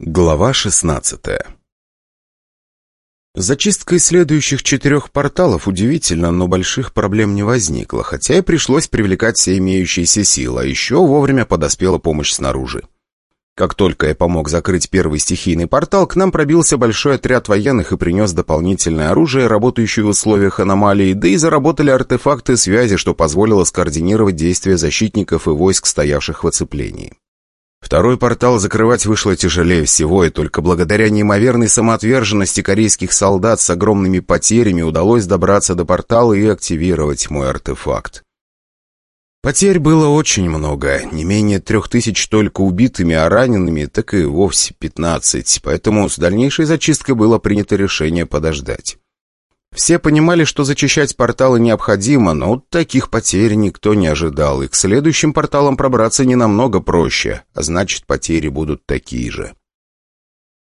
Глава 16 Зачисткой следующих четырех порталов удивительно, но больших проблем не возникло, хотя и пришлось привлекать все имеющиеся силы, а еще вовремя подоспела помощь снаружи. Как только я помог закрыть первый стихийный портал, к нам пробился большой отряд военных и принес дополнительное оружие, работающее в условиях аномалии, да и заработали артефакты связи, что позволило скоординировать действия защитников и войск, стоявших в оцеплении. Второй портал закрывать вышло тяжелее всего, и только благодаря неимоверной самоотверженности корейских солдат с огромными потерями удалось добраться до портала и активировать мой артефакт. Потерь было очень много, не менее трех тысяч только убитыми, а ранеными так и вовсе пятнадцать, поэтому с дальнейшей зачисткой было принято решение подождать. Все понимали, что зачищать порталы необходимо, но таких потерь никто не ожидал, и к следующим порталам пробраться не намного проще, а значит, потери будут такие же.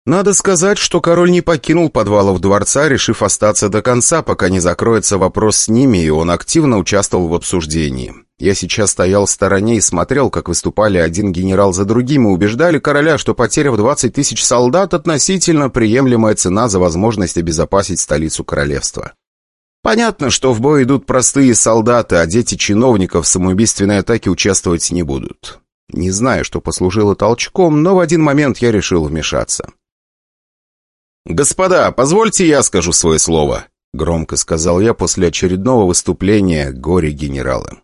Надо сказать, что король не покинул подвалов дворца, решив остаться до конца, пока не закроется вопрос с ними, и он активно участвовал в обсуждении. Я сейчас стоял в стороне и смотрел, как выступали один генерал за другим и убеждали короля, что потеря в 20 тысяч солдат относительно приемлемая цена за возможность обезопасить столицу королевства. Понятно, что в бой идут простые солдаты, а дети чиновников в самоубийственной атаке участвовать не будут. Не знаю, что послужило толчком, но в один момент я решил вмешаться. «Господа, позвольте я скажу свое слово», — громко сказал я после очередного выступления горе-генерала.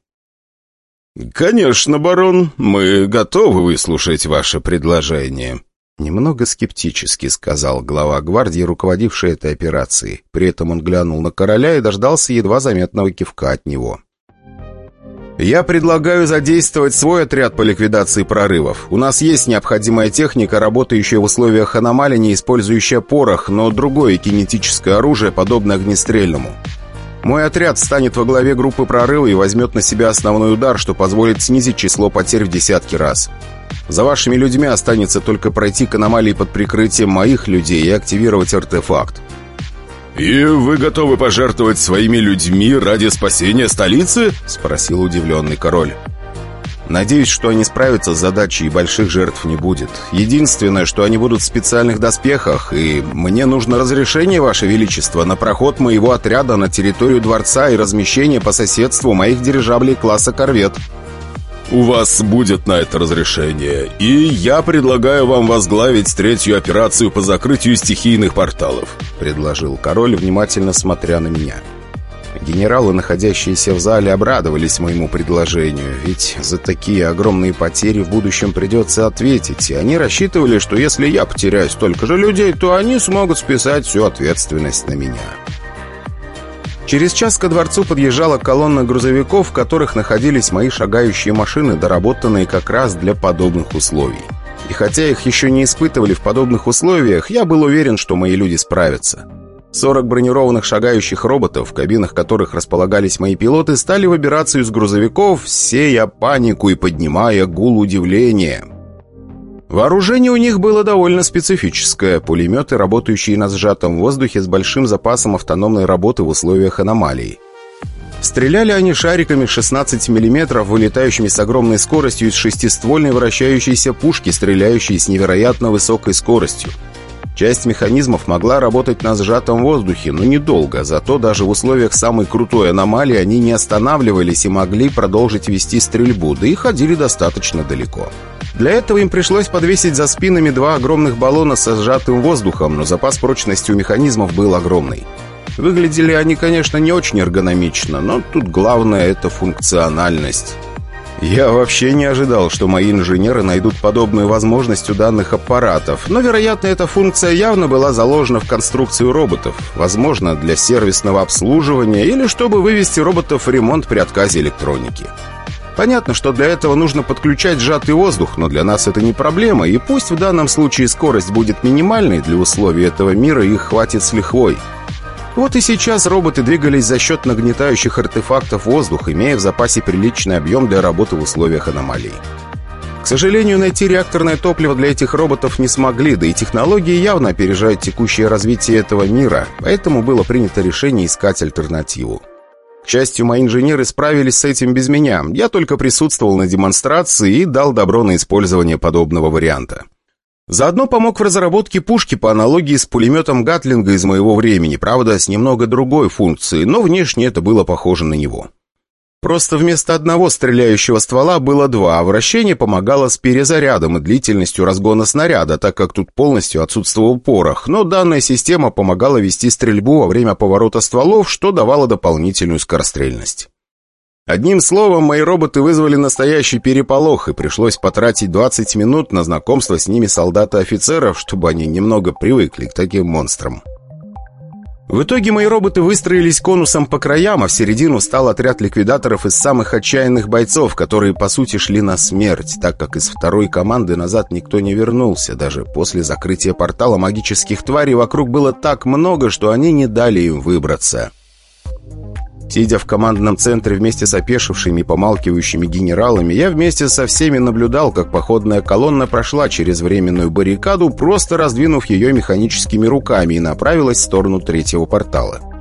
«Конечно, барон, мы готовы выслушать ваше предложение», Немного скептически сказал глава гвардии, руководивший этой операцией. При этом он глянул на короля и дождался едва заметного кивка от него. «Я предлагаю задействовать свой отряд по ликвидации прорывов. У нас есть необходимая техника, работающая в условиях аномалий, не использующая порох, но другое кинетическое оружие, подобное огнестрельному. Мой отряд станет во главе группы прорыва и возьмет на себя основной удар, что позволит снизить число потерь в десятки раз. За вашими людьми останется только пройти к аномалии под прикрытием моих людей и активировать артефакт. «И вы готовы пожертвовать своими людьми ради спасения столицы?» — спросил удивленный король. «Надеюсь, что они справятся с задачей и больших жертв не будет. Единственное, что они будут в специальных доспехах, и мне нужно разрешение, Ваше Величество, на проход моего отряда на территорию дворца и размещение по соседству моих дирижаблей класса «Корвет». «У вас будет на это разрешение, и я предлагаю вам возглавить третью операцию по закрытию стихийных порталов», — предложил король, внимательно смотря на меня. Генералы, находящиеся в зале, обрадовались моему предложению, ведь за такие огромные потери в будущем придется ответить, и они рассчитывали, что если я потеряю столько же людей, то они смогут списать всю ответственность на меня. Через час ко дворцу подъезжала колонна грузовиков, в которых находились мои шагающие машины, доработанные как раз для подобных условий. И хотя их еще не испытывали в подобных условиях, я был уверен, что мои люди справятся. 40 бронированных шагающих роботов, в кабинах которых располагались мои пилоты, стали выбираться из грузовиков, сея панику и поднимая гул удивления. Вооружение у них было довольно специфическое. Пулеметы, работающие на сжатом воздухе с большим запасом автономной работы в условиях аномалий. Стреляли они шариками 16 мм, вылетающими с огромной скоростью из шестиствольной вращающейся пушки, стреляющей с невероятно высокой скоростью. Часть механизмов могла работать на сжатом воздухе, но недолго, зато даже в условиях самой крутой аномалии они не останавливались и могли продолжить вести стрельбу, да и ходили достаточно далеко. Для этого им пришлось подвесить за спинами два огромных баллона со сжатым воздухом, но запас прочности у механизмов был огромный. Выглядели они, конечно, не очень эргономично, но тут главное — это функциональность. Я вообще не ожидал, что мои инженеры найдут подобную возможность у данных аппаратов, но, вероятно, эта функция явно была заложена в конструкцию роботов, возможно, для сервисного обслуживания или чтобы вывести роботов в ремонт при отказе электроники. Понятно, что для этого нужно подключать сжатый воздух, но для нас это не проблема, и пусть в данном случае скорость будет минимальной для условий этого мира, их хватит с лихвой. Вот и сейчас роботы двигались за счет нагнетающих артефактов воздух, имея в запасе приличный объем для работы в условиях аномалий. К сожалению, найти реакторное топливо для этих роботов не смогли, да и технологии явно опережают текущее развитие этого мира, поэтому было принято решение искать альтернативу. К счастью, мои инженеры справились с этим без меня. Я только присутствовал на демонстрации и дал добро на использование подобного варианта. Заодно помог в разработке пушки по аналогии с пулеметом Гатлинга из моего времени, правда, с немного другой функцией, но внешне это было похоже на него. Просто вместо одного стреляющего ствола было два, а вращение помогало с перезарядом и длительностью разгона снаряда, так как тут полностью отсутствовал порох, но данная система помогала вести стрельбу во время поворота стволов, что давало дополнительную скорострельность. Одним словом, мои роботы вызвали настоящий переполох, и пришлось потратить 20 минут на знакомство с ними солдат и офицеров, чтобы они немного привыкли к таким монстрам. В итоге мои роботы выстроились конусом по краям, а в середину стал отряд ликвидаторов из самых отчаянных бойцов, которые, по сути, шли на смерть, так как из второй команды назад никто не вернулся. Даже после закрытия портала магических тварей вокруг было так много, что они не дали им выбраться. Сидя в командном центре вместе с опешившими и помалкивающими генералами, я вместе со всеми наблюдал, как походная колонна прошла через временную баррикаду, просто раздвинув ее механическими руками и направилась в сторону третьего портала.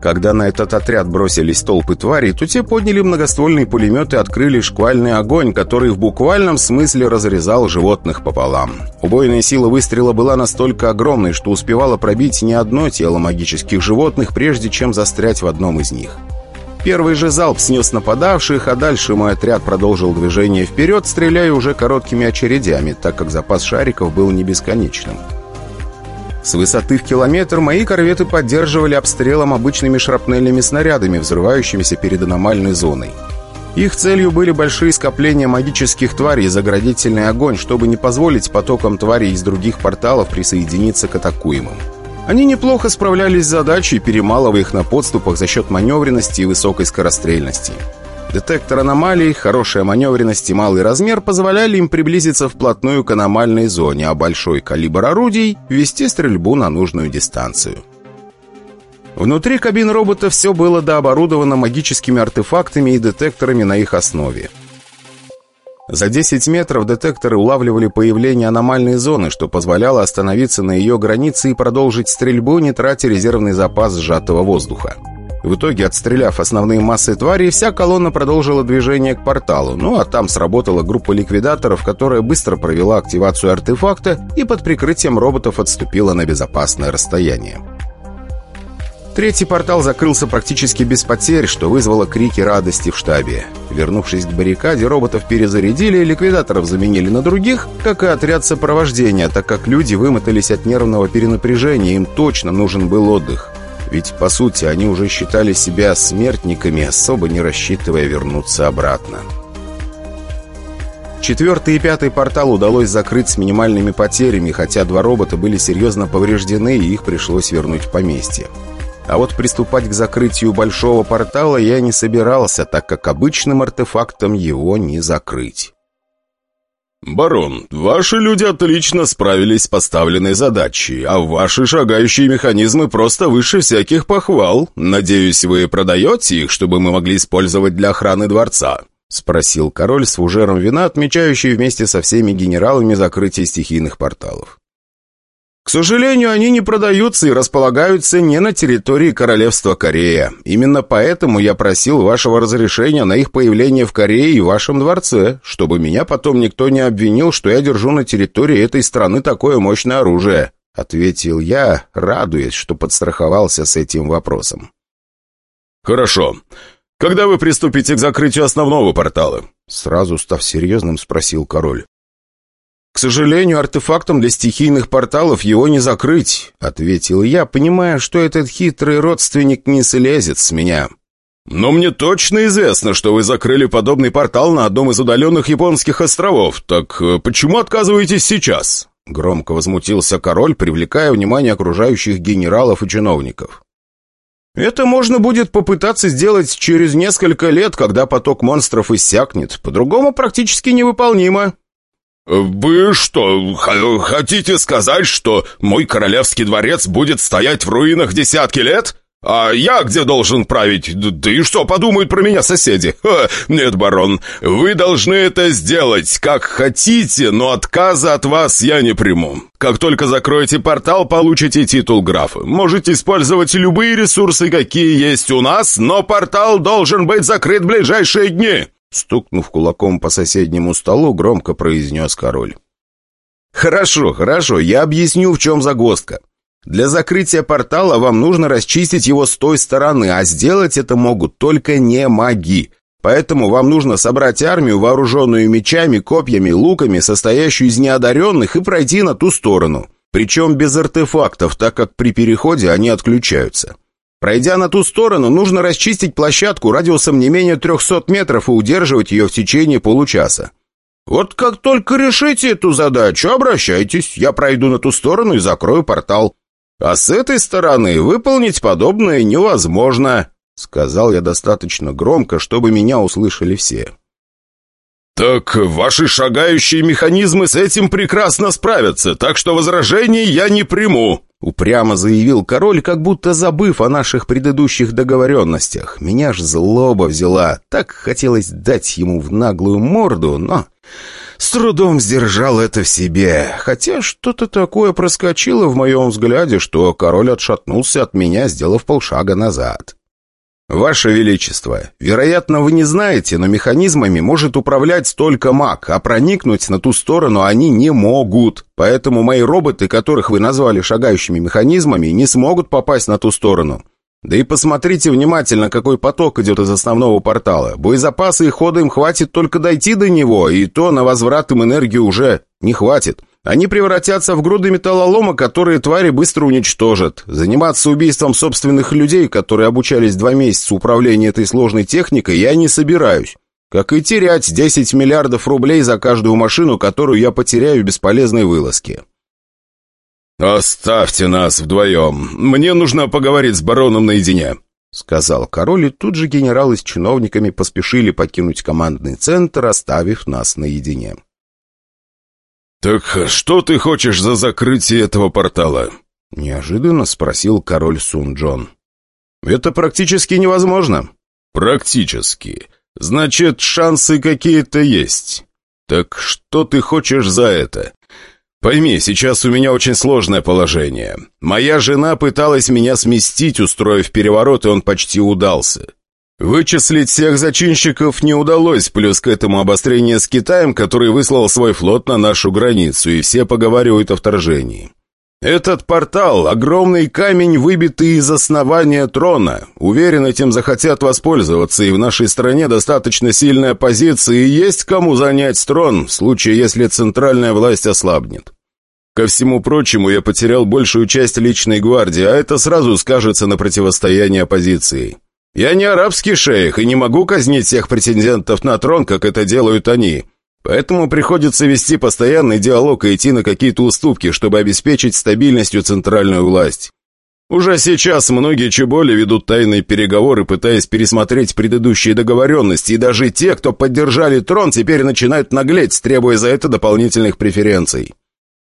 Когда на этот отряд бросились толпы тварей, то те подняли многоствольные пулеметы и открыли шквальный огонь, который в буквальном смысле разрезал животных пополам. Убойная сила выстрела была настолько огромной, что успевала пробить не одно тело магических животных, прежде чем застрять в одном из них. Первый же залп снес нападавших, а дальше мой отряд продолжил движение вперед, стреляя уже короткими очередями, так как запас шариков был не бесконечным. С высоты в километр мои корветы поддерживали обстрелом обычными шрапнельными снарядами, взрывающимися перед аномальной зоной. Их целью были большие скопления магических тварей и заградительный огонь, чтобы не позволить потокам тварей из других порталов присоединиться к атакуемым. Они неплохо справлялись с задачей, перемалывая их на подступах за счет маневренности и высокой скорострельности. Детектор аномалий, хорошая маневренность и малый размер позволяли им приблизиться вплотную к аномальной зоне, а большой калибр орудий — вести стрельбу на нужную дистанцию. Внутри кабин робота все было дооборудовано магическими артефактами и детекторами на их основе. За 10 метров детекторы улавливали появление аномальной зоны, что позволяло остановиться на ее границе и продолжить стрельбу, не тратя резервный запас сжатого воздуха. В итоге, отстреляв основные массы тварей, вся колонна продолжила движение к порталу, ну а там сработала группа ликвидаторов, которая быстро провела активацию артефакта и под прикрытием роботов отступила на безопасное расстояние. Третий портал закрылся практически без потерь, что вызвало крики радости в штабе. Вернувшись к баррикаде, роботов перезарядили, ликвидаторов заменили на других, как и отряд сопровождения, так как люди вымотались от нервного перенапряжения, им точно нужен был отдых. Ведь, по сути, они уже считали себя смертниками, особо не рассчитывая вернуться обратно. Четвертый и пятый портал удалось закрыть с минимальными потерями, хотя два робота были серьезно повреждены, и их пришлось вернуть в поместье. А вот приступать к закрытию большого портала я не собирался, так как обычным артефактом его не закрыть. «Барон, ваши люди отлично справились с поставленной задачей, а ваши шагающие механизмы просто выше всяких похвал. Надеюсь, вы продаете их, чтобы мы могли использовать для охраны дворца?» — спросил король с фужером вина, отмечающий вместе со всеми генералами закрытие стихийных порталов. К сожалению, они не продаются и располагаются не на территории Королевства Корея. Именно поэтому я просил вашего разрешения на их появление в Корее и в вашем дворце, чтобы меня потом никто не обвинил, что я держу на территории этой страны такое мощное оружие», — ответил я, радуясь, что подстраховался с этим вопросом. «Хорошо. Когда вы приступите к закрытию основного портала?» Сразу став серьезным, спросил король. «К сожалению, артефактом для стихийных порталов его не закрыть», — ответил я, понимая, что этот хитрый родственник не слезет с меня. «Но мне точно известно, что вы закрыли подобный портал на одном из удаленных японских островов. Так э, почему отказываетесь сейчас?» Громко возмутился король, привлекая внимание окружающих генералов и чиновников. «Это можно будет попытаться сделать через несколько лет, когда поток монстров иссякнет. По-другому практически невыполнимо», «Вы что, хотите сказать, что мой королевский дворец будет стоять в руинах десятки лет? А я где должен править? Да и что подумают про меня соседи? Ха, нет, барон, вы должны это сделать, как хотите, но отказа от вас я не приму. Как только закроете портал, получите титул графа. Можете использовать любые ресурсы, какие есть у нас, но портал должен быть закрыт в ближайшие дни». Стукнув кулаком по соседнему столу, громко произнес король. «Хорошо, хорошо, я объясню, в чем загвоздка. Для закрытия портала вам нужно расчистить его с той стороны, а сделать это могут только не маги. Поэтому вам нужно собрать армию, вооруженную мечами, копьями, луками, состоящую из неодаренных, и пройти на ту сторону. Причем без артефактов, так как при переходе они отключаются. Пройдя на ту сторону, нужно расчистить площадку радиусом не менее 300 метров и удерживать ее в течение получаса. Вот как только решите эту задачу, обращайтесь, я пройду на ту сторону и закрою портал. А с этой стороны выполнить подобное невозможно, сказал я достаточно громко, чтобы меня услышали все. «Так ваши шагающие механизмы с этим прекрасно справятся, так что возражений я не приму», Упрямо заявил король, как будто забыв о наших предыдущих договоренностях. Меня ж злоба взяла. Так хотелось дать ему в наглую морду, но... С трудом сдержал это в себе. Хотя что-то такое проскочило в моем взгляде, что король отшатнулся от меня, сделав полшага назад. «Ваше Величество, вероятно, вы не знаете, но механизмами может управлять только маг, а проникнуть на ту сторону они не могут. Поэтому мои роботы, которых вы назвали шагающими механизмами, не смогут попасть на ту сторону. Да и посмотрите внимательно, какой поток идет из основного портала. Боезапасы и хода им хватит только дойти до него, и то на возврат им энергии уже не хватит. Они превратятся в груды металлолома, которые твари быстро уничтожат. Заниматься убийством собственных людей, которые обучались два месяца управлению этой сложной техникой, я не собираюсь. Как и терять 10 миллиардов рублей за каждую машину, которую я потеряю в бесполезной вылазке. «Оставьте нас вдвоем. Мне нужно поговорить с бароном наедине», — сказал король, и тут же генералы с чиновниками поспешили покинуть командный центр, оставив нас наедине. «Так что ты хочешь за закрытие этого портала?» — неожиданно спросил король Сун-Джон. «Это практически невозможно». «Практически. Значит, шансы какие-то есть. Так что ты хочешь за это? Пойми, сейчас у меня очень сложное положение. Моя жена пыталась меня сместить, устроив переворот, и он почти удался. Вычислить всех зачинщиков не удалось, плюс к этому обострение с Китаем, который выслал свой флот на нашу границу, и все поговаривают о вторжении. Этот портал — огромный камень, выбитый из основания трона. Уверен, этим захотят воспользоваться, и в нашей стране достаточно сильная позиция, и есть кому занять трон, в случае, если центральная власть ослабнет. Ко всему прочему, я потерял большую часть личной гвардии, а это сразу скажется на противостоянии оппозиции. Я не арабский шейх и не могу казнить всех претендентов на трон, как это делают они. Поэтому приходится вести постоянный диалог и идти на какие-то уступки, чтобы обеспечить стабильностью центральную власть. Уже сейчас многие чеболи ведут тайные переговоры, пытаясь пересмотреть предыдущие договоренности, и даже те, кто поддержали трон, теперь начинают наглеть, требуя за это дополнительных преференций.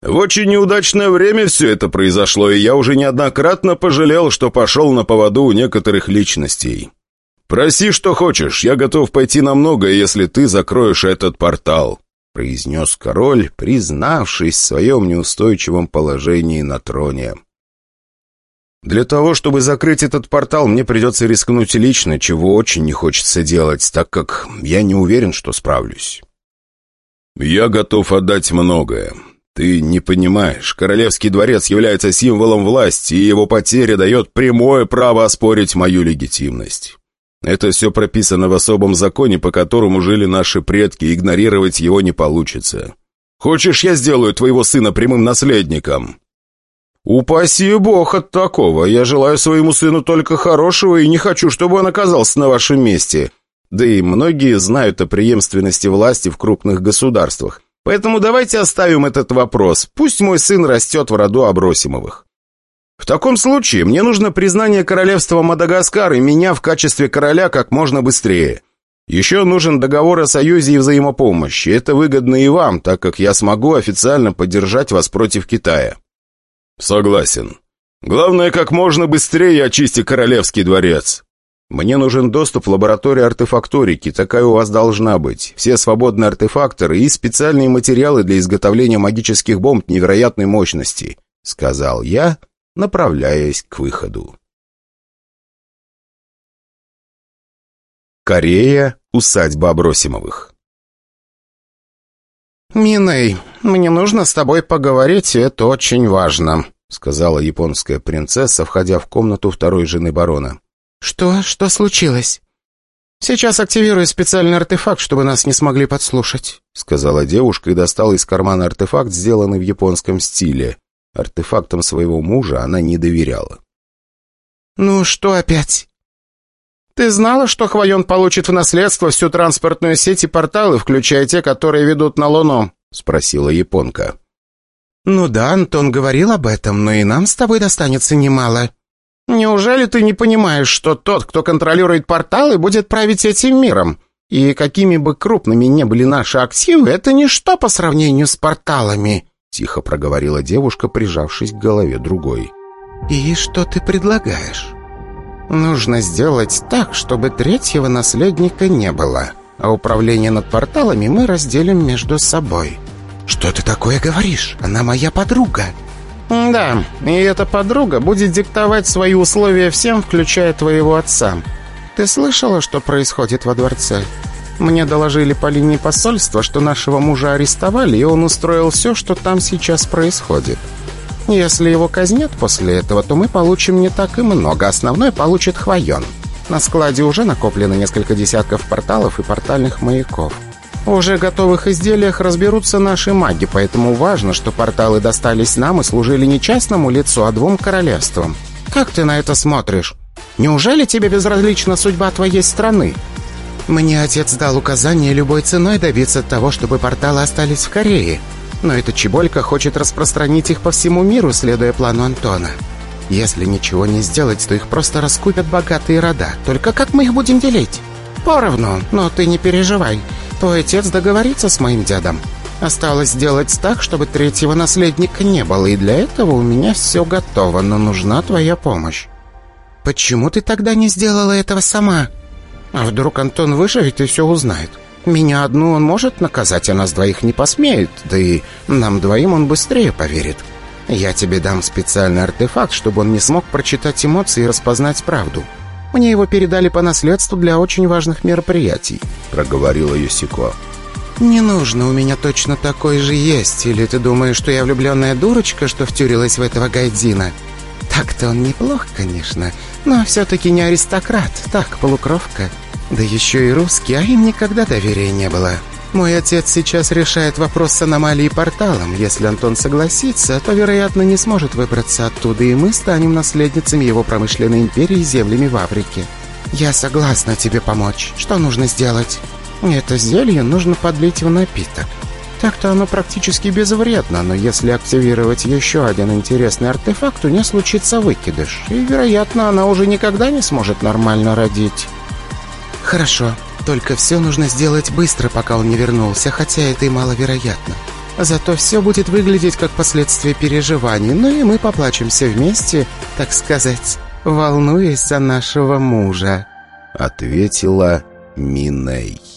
В очень неудачное время все это произошло, и я уже неоднократно пожалел, что пошел на поводу у некоторых личностей. «Проси, что хочешь, я готов пойти на многое, если ты закроешь этот портал», произнес король, признавшись в своем неустойчивом положении на троне. «Для того, чтобы закрыть этот портал, мне придется рискнуть лично, чего очень не хочется делать, так как я не уверен, что справлюсь». «Я готов отдать многое. «Ты не понимаешь, Королевский дворец является символом власти, и его потеря дает прямое право оспорить мою легитимность. Это все прописано в особом законе, по которому жили наши предки, игнорировать его не получится. Хочешь, я сделаю твоего сына прямым наследником?» «Упаси бог от такого. Я желаю своему сыну только хорошего и не хочу, чтобы он оказался на вашем месте. Да и многие знают о преемственности власти в крупных государствах. Поэтому давайте оставим этот вопрос. Пусть мой сын растет в роду Абросимовых. В таком случае мне нужно признание королевства Мадагаскар и меня в качестве короля как можно быстрее. Еще нужен договор о союзе и взаимопомощи. Это выгодно и вам, так как я смогу официально поддержать вас против Китая». «Согласен. Главное, как можно быстрее очисти королевский дворец. Мне нужен доступ в лабораторию артефакторики, такая у вас должна быть. Все свободные артефакторы и специальные материалы для изготовления магических бомб невероятной мощности», — сказал я, направляясь к выходу. Корея, усадьба Абросимовых. «Миней, мне нужно с тобой поговорить, это очень важно», сказала японская принцесса, входя в комнату второй жены барона. «Что? Что случилось?» «Сейчас активирую специальный артефакт, чтобы нас не смогли подслушать», сказала девушка и достала из кармана артефакт, сделанный в японском стиле. Артефактам своего мужа она не доверяла. «Ну, что опять?» «Ты знала, что Хвоен получит в наследство всю транспортную сеть и порталы, включая те, которые ведут на Луну?» — спросила японка. «Ну да, Антон говорил об этом, но и нам с тобой достанется немало». «Неужели ты не понимаешь, что тот, кто контролирует порталы, будет править этим миром? И какими бы крупными ни были наши активы, это ничто по сравнению с порталами», — тихо проговорила девушка, прижавшись к голове другой. «И что ты предлагаешь?» «Нужно сделать так, чтобы третьего наследника не было, а управление над порталами мы разделим между собой». «Что ты такое говоришь? Она моя подруга». «Да, и эта подруга будет диктовать свои условия всем, включая твоего отца. Ты слышала, что происходит во дворце? Мне доложили по линии посольства, что нашего мужа арестовали, и он устроил все, что там сейчас происходит. Если его казнят после этого, то мы получим не так и много, основной получит Хвоен. На складе уже накоплено несколько десятков порталов и портальных маяков. В уже готовых изделиях разберутся наши маги, поэтому важно, что порталы достались нам и служили не частному лицу, а двум королевствам. Как ты на это смотришь? Неужели тебе безразлична судьба твоей страны?» «Мне отец дал указание любой ценой добиться того, чтобы порталы остались в Корее. Но эта чеболька хочет распространить их по всему миру, следуя плану Антона. Если ничего не сделать, то их просто раскупят богатые рода. Только как мы их будем делить?» «Поровну, но ты не переживай. Твой отец договорится с моим дедом. Осталось сделать так, чтобы третьего наследника не было, и для этого у меня все готово, но нужна твоя помощь». «Почему ты тогда не сделала этого сама?» «А вдруг Антон выживет и все узнает? Меня одну он может наказать, а нас двоих не посмеет, да и нам двоим он быстрее поверит. Я тебе дам специальный артефакт, чтобы он не смог прочитать эмоции и распознать правду. Мне его передали по наследству для очень важных мероприятий», — проговорила Юсико. «Не нужно, у меня точно такой же есть. Или ты думаешь, что я влюбленная дурочка, что втюрилась в этого Гайдзина? Так-то он неплох, конечно, но все-таки не аристократ, так, полукровка. Да еще и русский, а им никогда доверия не было. Мой отец сейчас решает вопрос с аномалией порталом. Если Антон согласится, то, вероятно, не сможет выбраться оттуда, и мы станем наследницами его промышленной империи землями в Африке. Я согласна тебе помочь. Что нужно сделать? Это зелье нужно подлить в напиток. Так-то оно практически безвредно, но если активировать еще один интересный артефакт, у нее случится выкидыш, и, вероятно, она уже никогда не сможет нормально родить. Хорошо, только все нужно сделать быстро, пока он не вернулся, хотя это и маловероятно. Зато все будет выглядеть как последствие переживаний, ну и мы поплачемся вместе, так сказать, волнуясь за нашего мужа», — ответила Миней.